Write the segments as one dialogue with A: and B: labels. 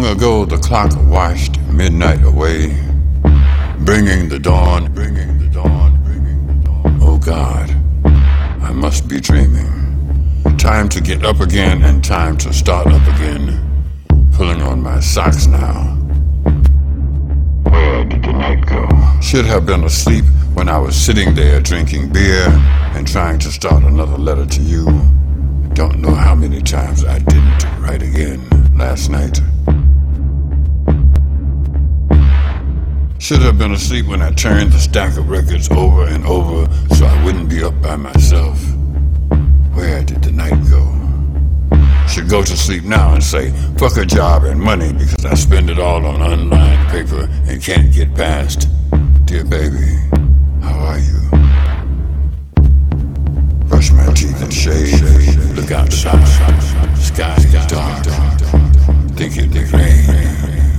A: Long ago the clock washed midnight away, bringing the dawn, bringing the dawn, bringing the dawn. Oh God, I must be dreaming. Time to get up again and time to start up again. Pulling on my socks now. Where did the night go? Should have been asleep when I was sitting there drinking beer and trying to start another letter to you. Don't know how many times I didn't write again last night. Should have been asleep when I turned the stack of records over and over so I wouldn't be up by myself. Where did the night go? Should go to sleep now and say, fuck a job and money because I spend it all on unlined paper and can't get past. Dear baby, how are you? Brush my teeth and shave. Look outside. Sky is dark. Think it rain.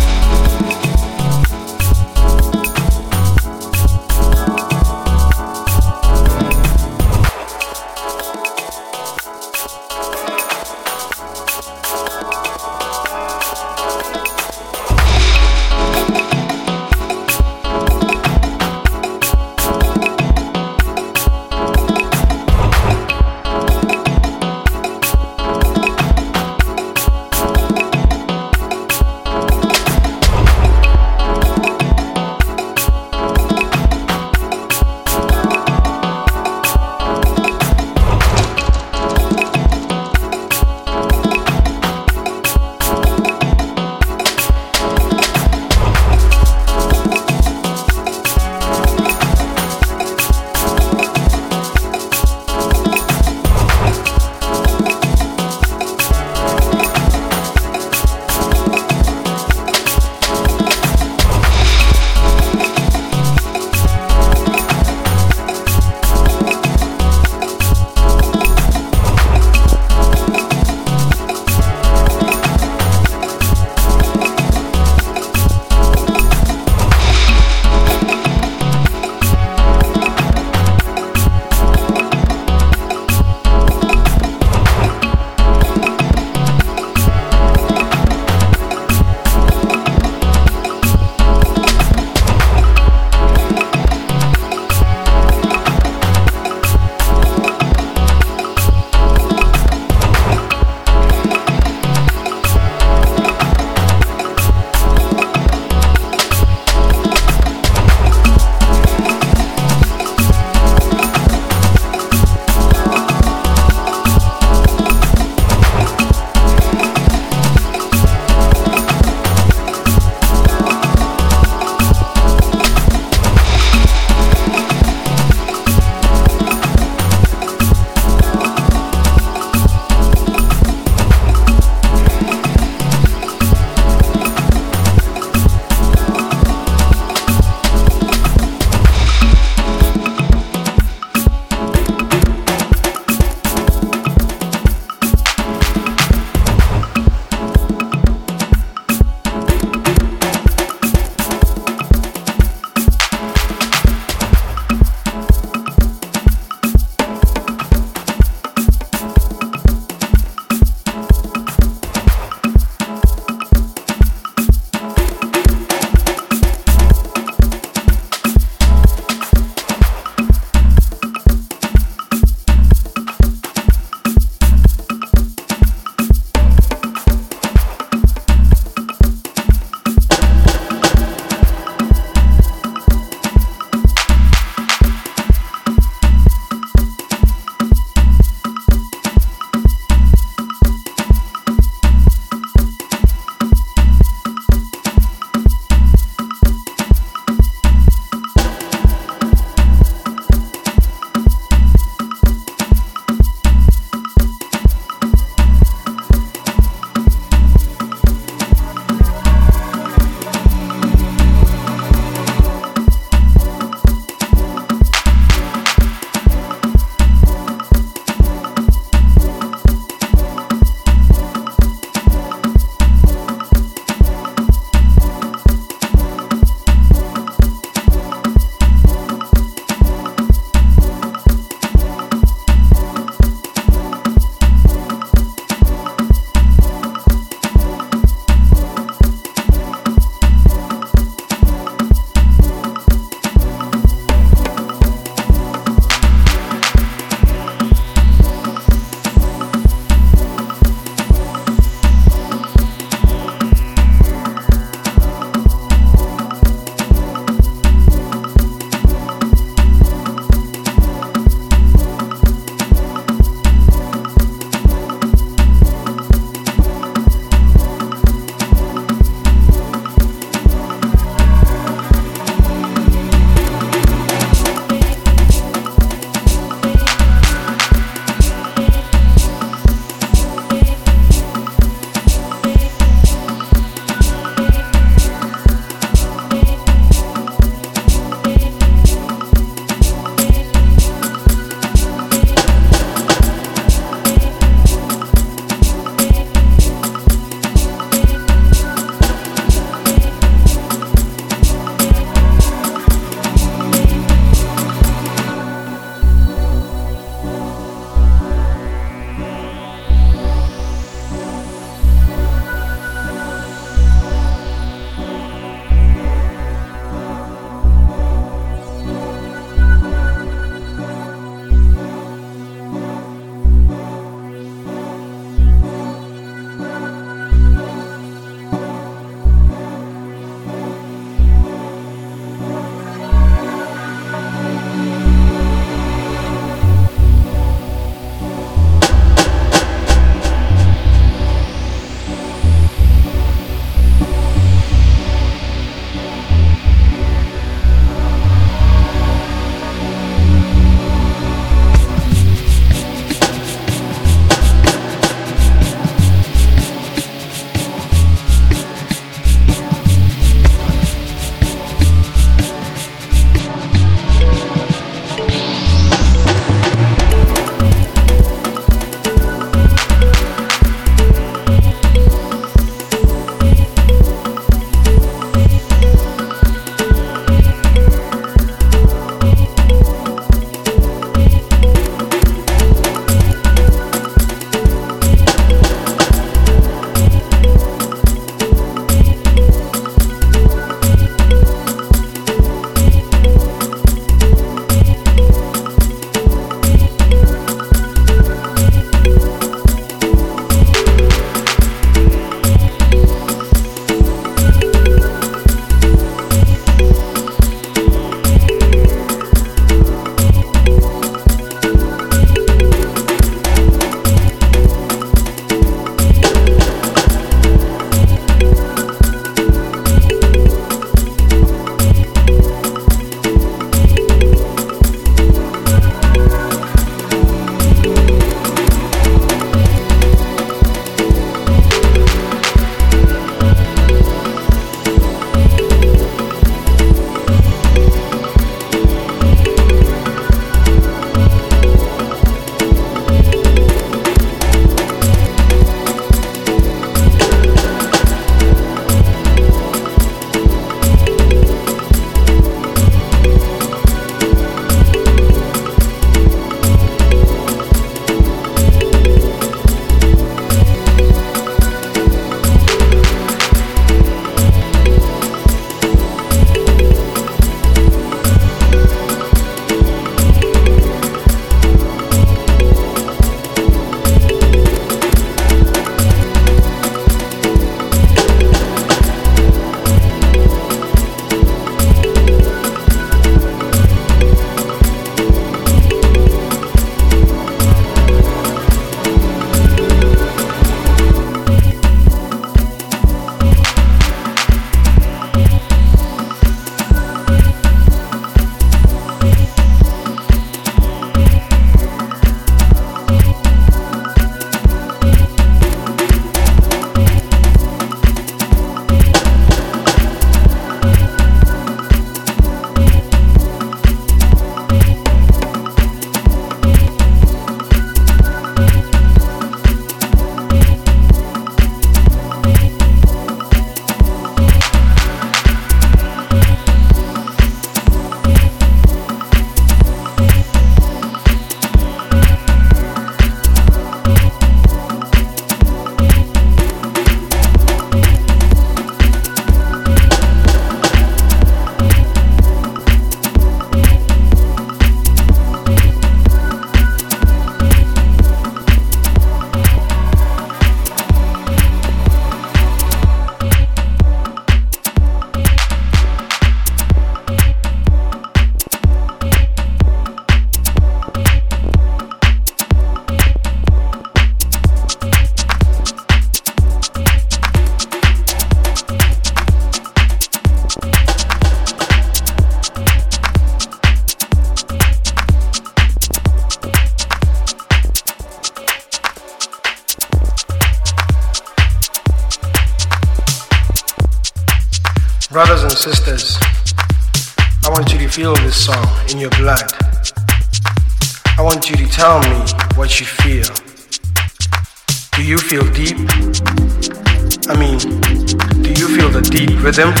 B: The deep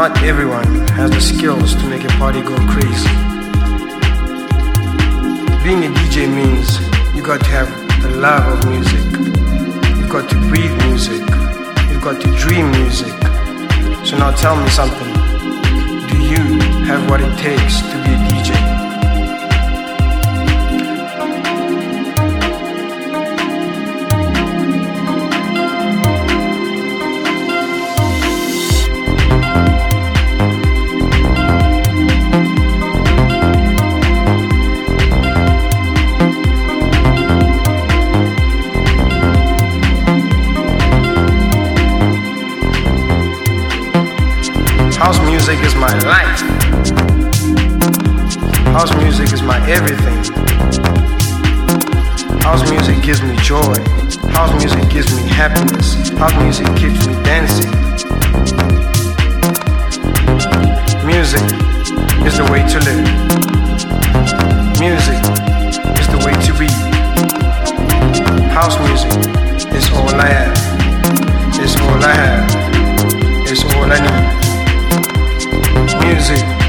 B: Not everyone has the skills to make a party go crazy. Being a DJ means you got to have the love of music. You've got to breathe music. You've got to dream music. So now tell me something. Do you have what it takes to be music is my life. House music is my everything. House music gives me joy. House music gives me happiness. House music keeps me dancing. Music is the way to live. Music is the way to be. House music is all I have. It's all I have. It's all I need music.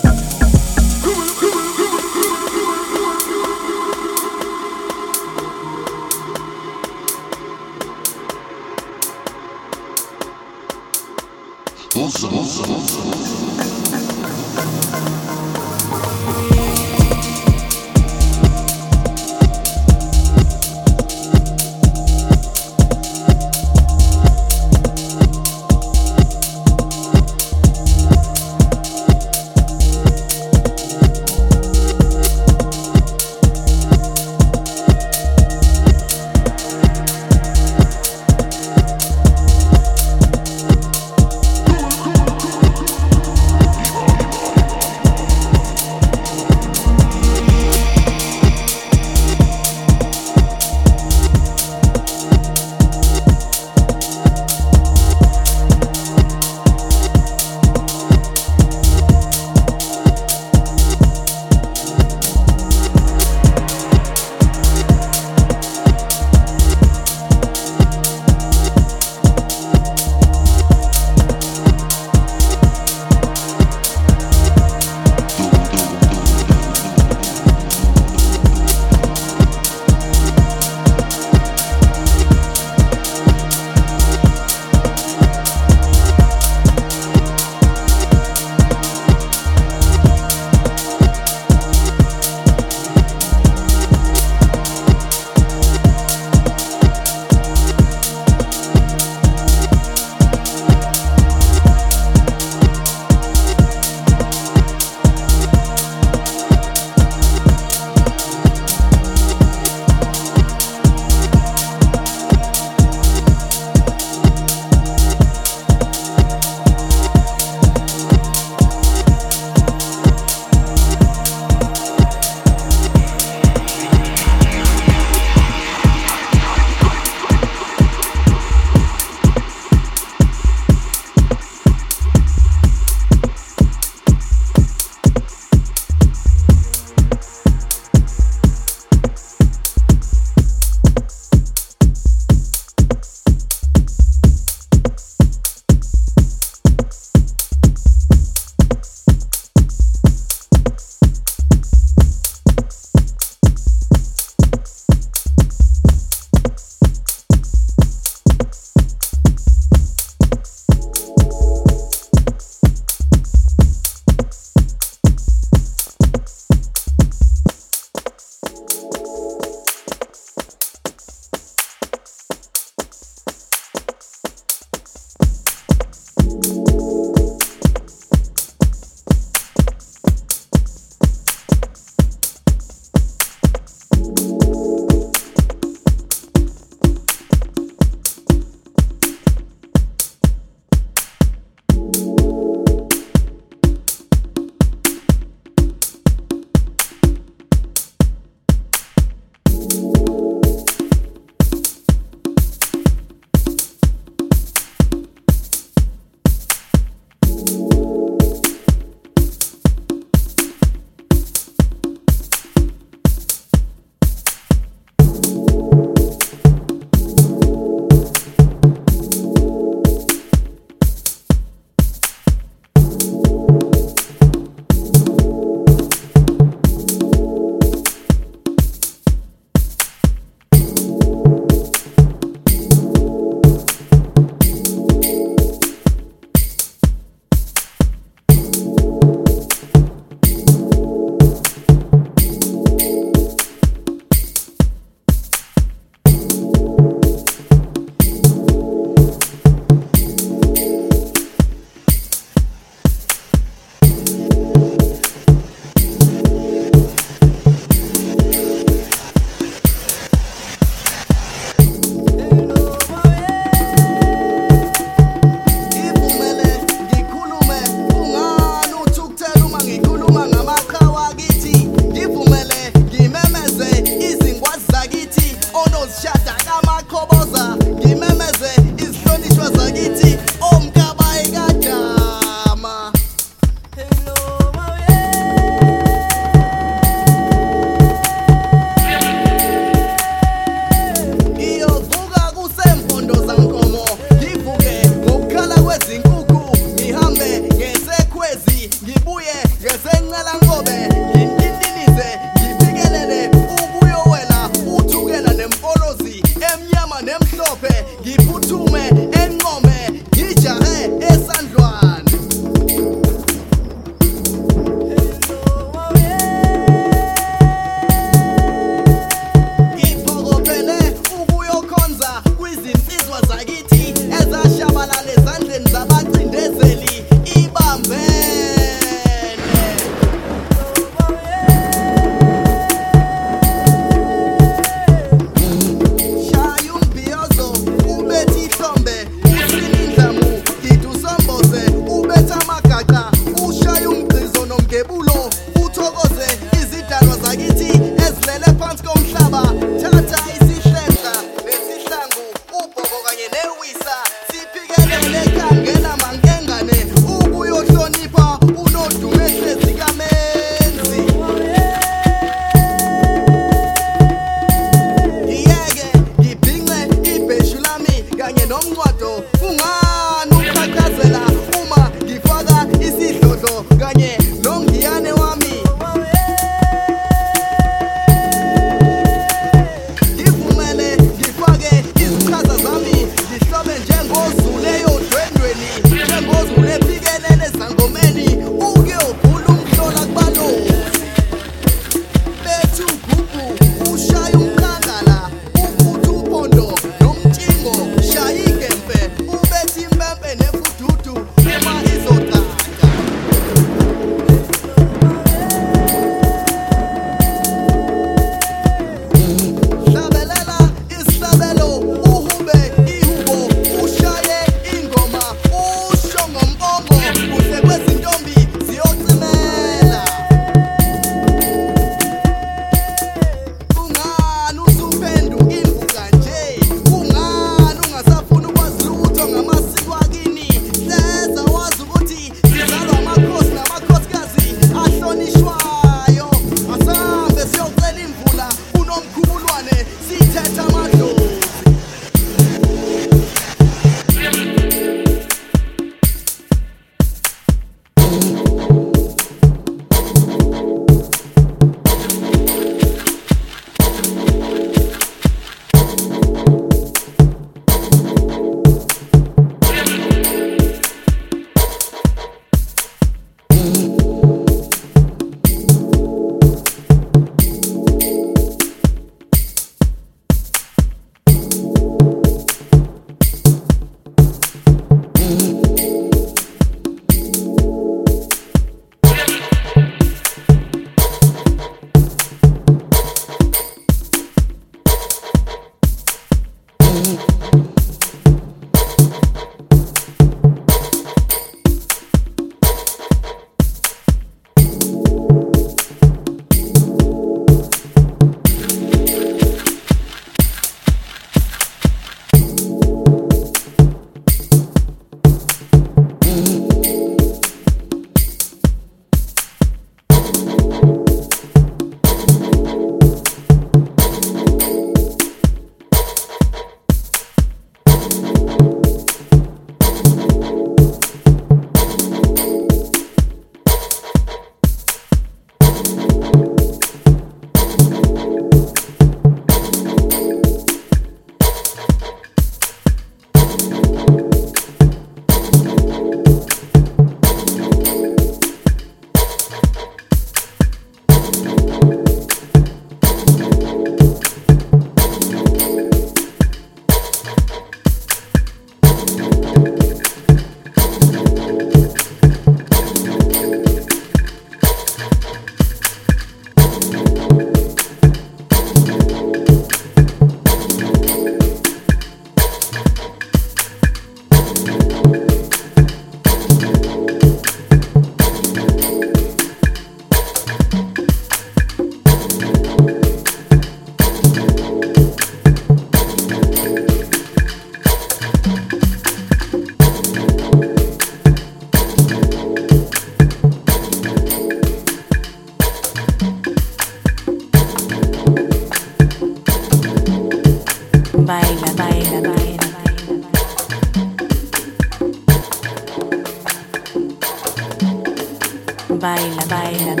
B: baila, baila.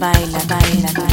C: The sun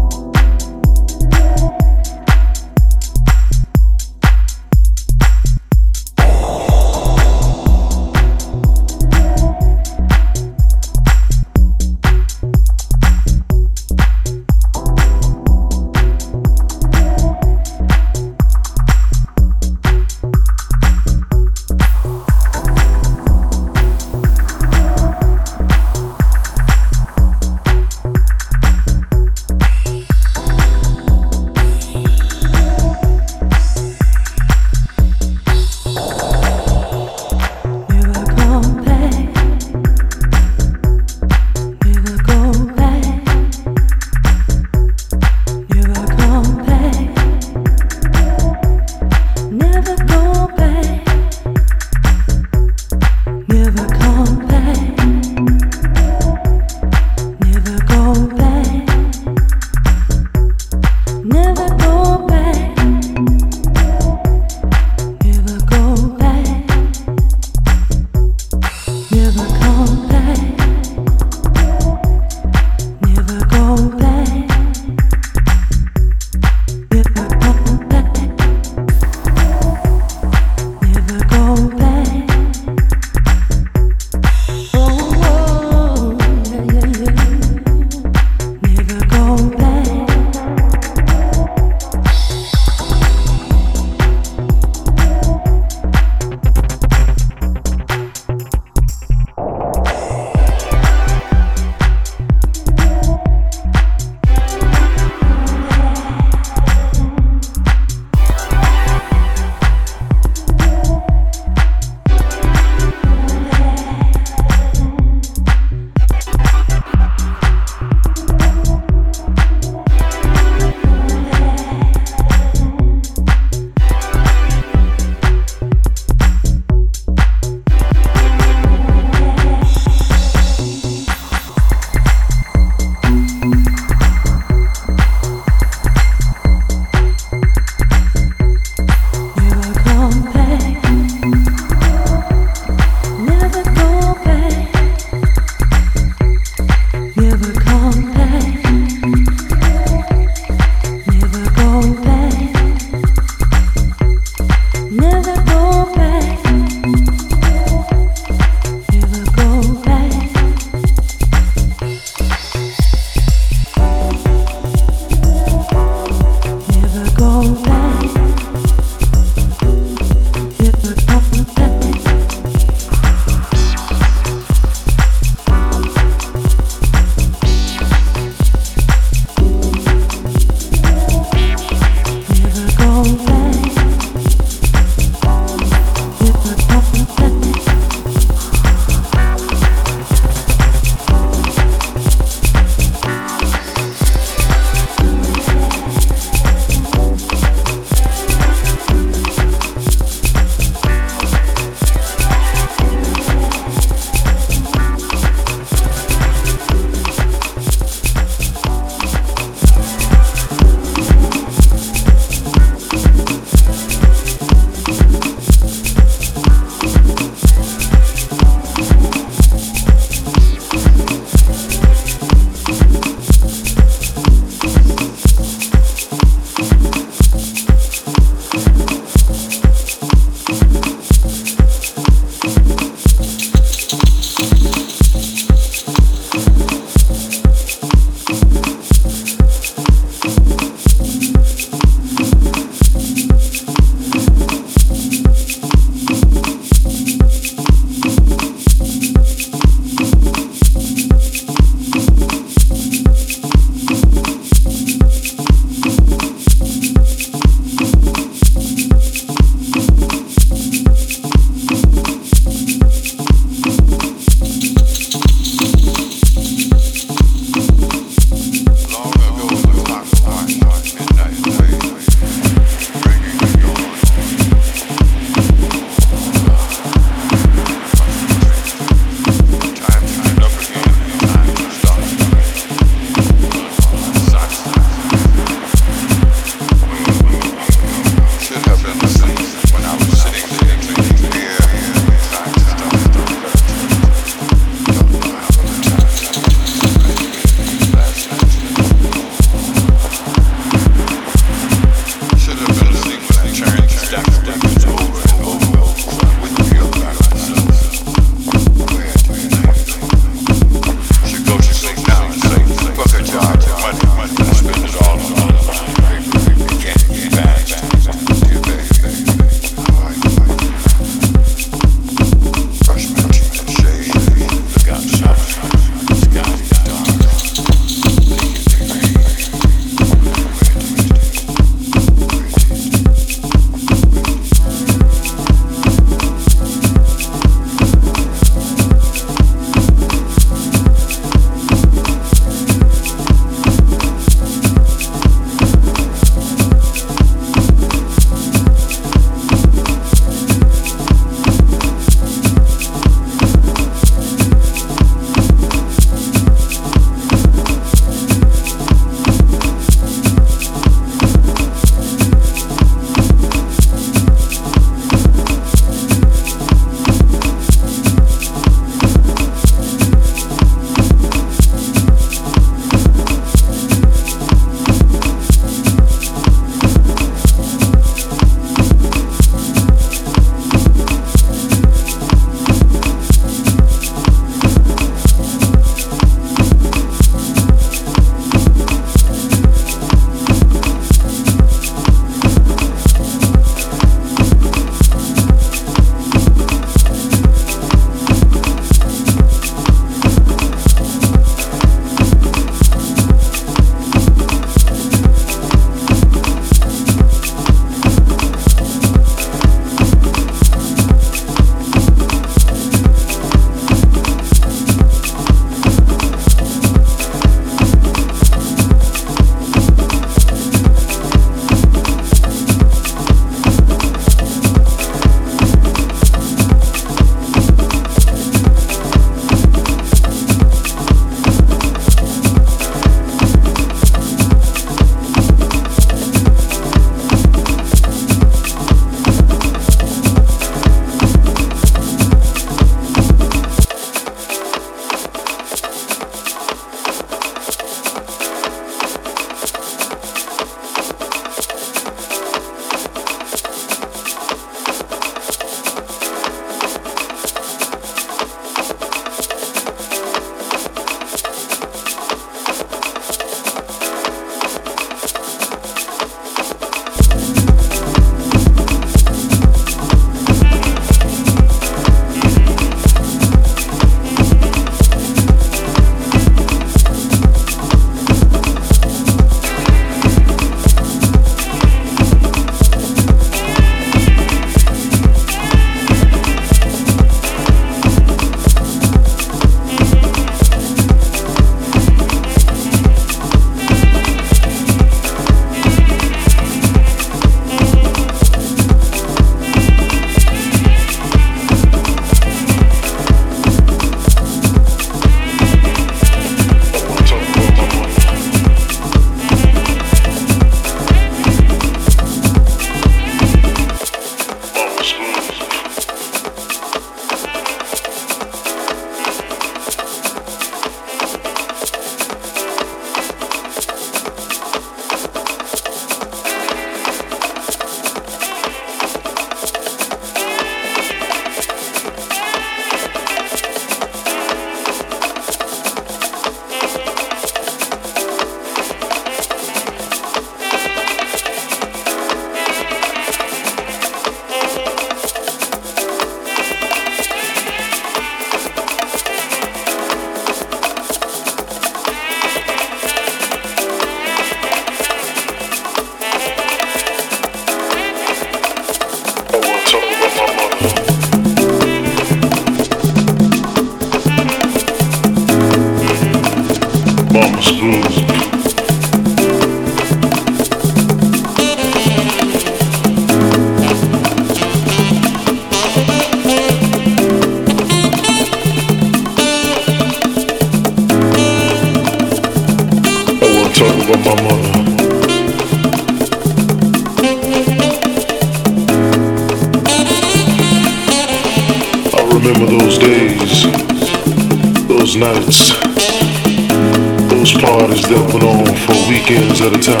D: Although the rhythm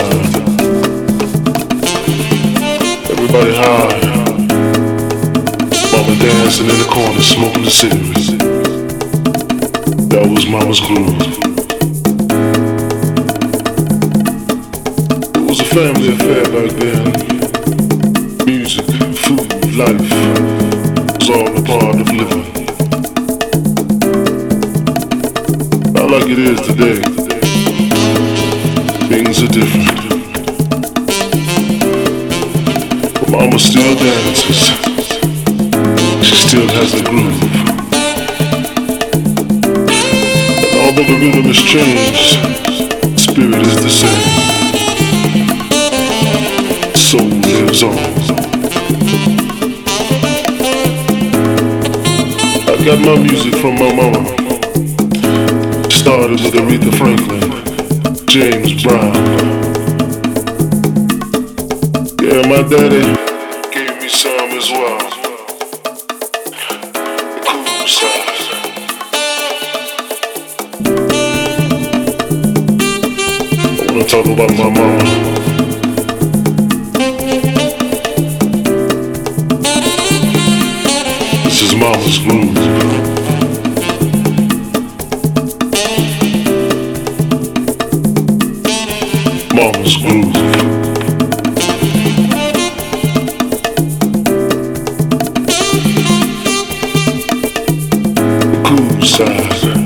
D: has